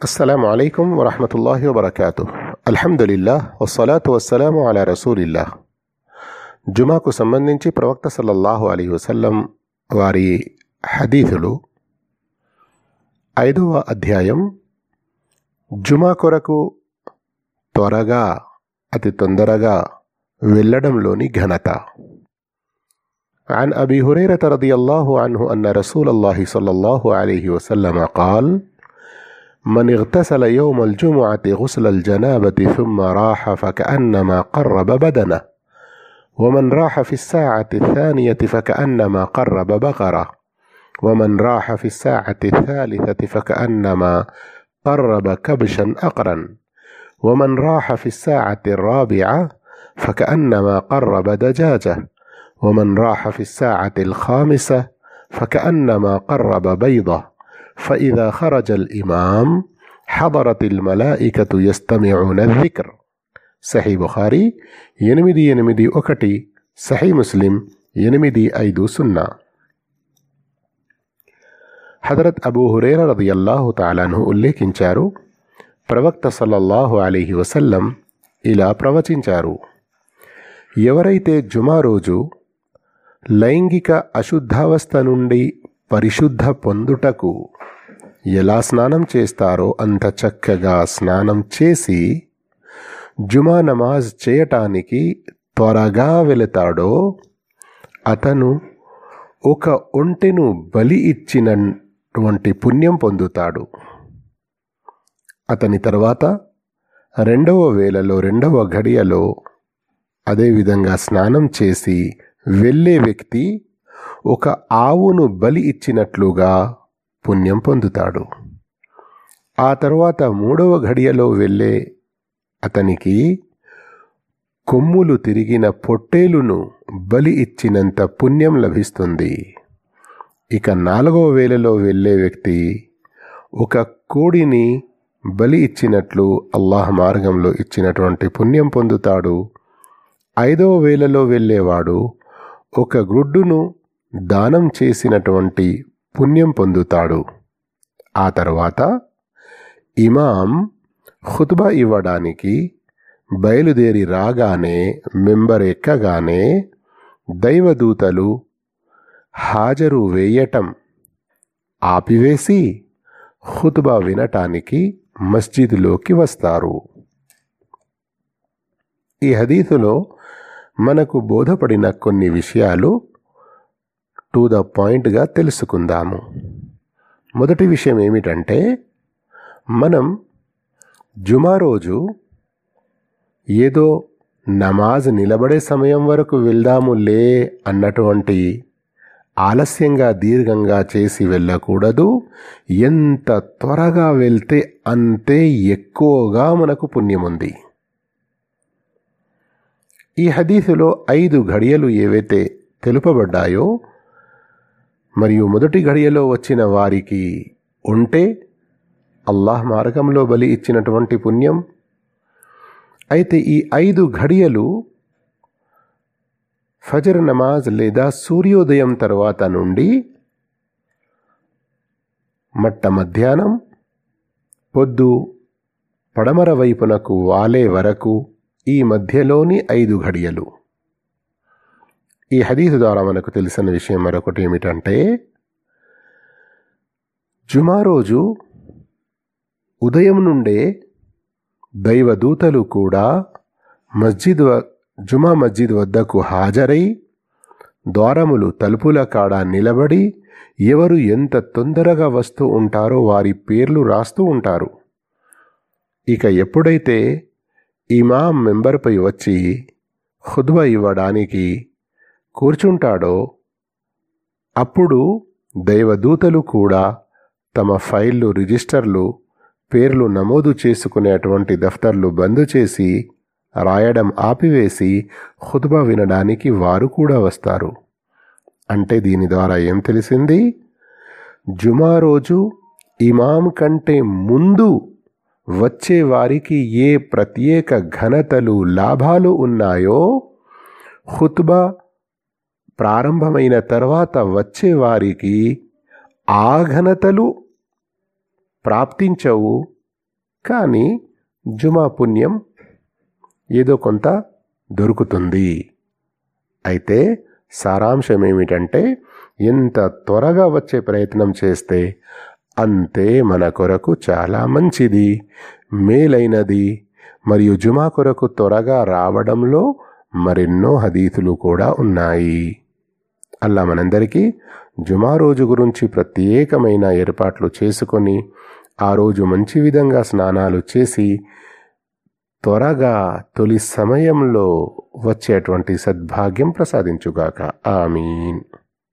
السلام عليكم ورحمة الله وبركاته الحمد لله والصلاة والسلام على رسول الله జుమాకు సంబంధించి ప్రవక్త సల్లల్లాహు అలీ వసల్లం వారి హదీతులు ఐదవ అధ్యాయం జుమా కొరకు త్వరగా అతి తొందరగా వెళ్ళడంలోని ఘనత عن أبي هريرة رضي الله عنه أن رسول الله صلى الله عليه وسلم قال من اغتسل يوم الجمعة غسل الجنابة ثم راح فكأنما قرب بدنه. ومن راح في الساعة الثانية فكأنما قرب بقرة. ومن راح في الساعة الثالثة فكأنما قرب كبشا أقرا. ومن راح في الساعة الرابعة فكأنما قرب دجاجة. ومن راح في الساعة الخامسة فكأنما قرب بيضة. فإذا خرج الإمام حضرت الملائكة يستمعون الذكر సహీ బుఖారి ఎనిమిది ఎనిమిది ఒకటి సహీ ముస్లిం ఎనిమిది ఐదు సున్నా హజరత్ అబూ హురేర రదియల్లాహు తాలాను ఉల్లేఖించారు ప్రవక్త సల్లల్లాహు అలీహి వసల్లం ఇలా ప్రవచించారు ఎవరైతే జుమా రోజు లైంగిక అశుద్ధావస్థ నుండి పరిశుద్ధ పొందుటకు ఎలా స్నానం చేస్తారో అంత చక్కగా స్నానం చేసి జుమా నమాజ్ చేయటానికి త్వరగా వెళతాడో అతను ఒక ఒంటెను బలి ఇచ్చినటువంటి పుణ్యం పొందుతాడు. అతని తర్వాత రెండవ వేళలో రెండవ ఘడియలో అదేవిధంగా స్నానం చేసి వెళ్ళే వ్యక్తి ఒక ఆవును బలి ఇచ్చినట్లుగా పుణ్యం పొందుతాడు. ఆ తర్వాత మూడవ ఘడియలో వెళ్ళే అతనికి కొమ్ములు తిరిగిన పొట్టేలును బలి ఇచ్చినంత పుణ్యం లభిస్తుంది. ఇక నాలుగవ వేలలో వెళ్ళే వ్యక్తి ఒక కోడిని బలి ఇచ్చినట్లు అల్లాహ్ మార్గంలో ఇచ్చినటువంటి పుణ్యం పొందుతాడు. ఐదవ వేలలో వెళ్ళేవాడు ఒక గ్రుడ్డును దానం చేసినటువంటి పుణ్యం పొందుతాడు. ఆ తర్వాత ఇమాం ఖుత్బా ఇవ్వడానికి బయలుదేరి రాగానే మెంబర్ ఎక్కగానే దైవదూతలు హాజరు వేయటం ఆపివేసి ఖుత్బా వినటానికి మస్జిద్లోకి వస్తారు. ఈ హదీసులో మనకు బోధపడిన కొన్ని విషయాలు టు ద పాయింట్గా తెలుసుకుందాము. మొదటి విషయం ఏమిటంటే మనం జుమా రోజు ఏదో నమాజ్ నిలబడే సమయం వరకు వెళ్దాము లే అన్నటువంటి ఆలస్యంగా దీర్ఘంగా చేసి వెళ్ళకూడదు. ఎంత త్వరగా వెళ్తే అంతే ఎక్కువగా మనకు పుణ్యం ఉంది ఈ హదీసులో ఐదు ఘడియలు ఏవైతే తెలుపబడ్డాయో మరియు మొదటి ఘడియలో వచ్చిన వారికి ఉంటే అల్లాహ్ మార్గంలో బలి ఇచ్చినటువంటి పుణ్యం. అయితే ఈ ఐదు ఘడియలు ఫజర్ నమాజ్ లేదా సూర్యోదయం తర్వాత నుండి మట్ట మధ్యాహ్నం పొద్దు పడమర వైపునకు వాలే వరకు ఈ మధ్యలోని ఐదు ఘడియలు. ఈ హదీసు ద్వారా మనకు తెలిసిన విషయం మరొకటి ఏమిటంటే జుమా రోజు ఉదయం నుండే దైవదూతలు కూడా మస్జిద్ జుమా మస్జిద్ వద్దకు హాజరై ద్వారములు తలుపుల కాడ నిలబడి ఎవరు ఎంత తొందరగా వస్తూ ఉంటారో వారి పేర్లు రాస్తూ ఉంటారు. ఇక ఎప్పుడైతే ఇమాం మెంబర్పై వచ్చి హుద్వ ఇవ్వడానికి కూర్చుంటాడో అప్పుడు దైవదూతలు కూడా తమ ఫైళ్ళు రిజిస్టర్లు పేర్లు నమోదు చేసుకునేటువంటి దఫ్తర్లు బంద్ చేసి రాయడం ఆపివేసి ఖుద్బా వినడానికి వారు కూడా వస్తారు. అంటే దీని ద్వారా ఏం తెలిసింది? జుమా రోజు ఇమాం కంటే ముందు వచ్చే వారికి ఏ ప్రత్యేక ఘనతలు లాభాలు ఉన్నాయో ఖుత్బా ప్రారంభమైన తర్వాత వచ్చే వారికి ఆ ఘనతలు ప్రాప్తించవు. కానీ జుమా పుణ్యం ఏదో కొంత దొరుకుతుంది. అయితే సారాంశం ఏమిటంటే ఎంత త్వరగా వచ్చే ప్రయత్నం చేస్తే అంతే మన కొరకు చాలా మంచిది. మేలైనది. మరియు జుమా కొరకు త్వరగా రావడంలో మరెన్నో హదీతులు కూడా ఉన్నాయి. అల్లా మనందరికీ జుమా రోజు గురించి ప్రత్యేకమైన ఏర్పాట్లు చేసుకొని ఆ రోజు మంచి విధంగా స్నానాలు చేసి త్వరగా తొలి సమయంలో వచ్చేటువంటి సద్భాగ్యం ప్రసాదించుగాక. ఆమీన్.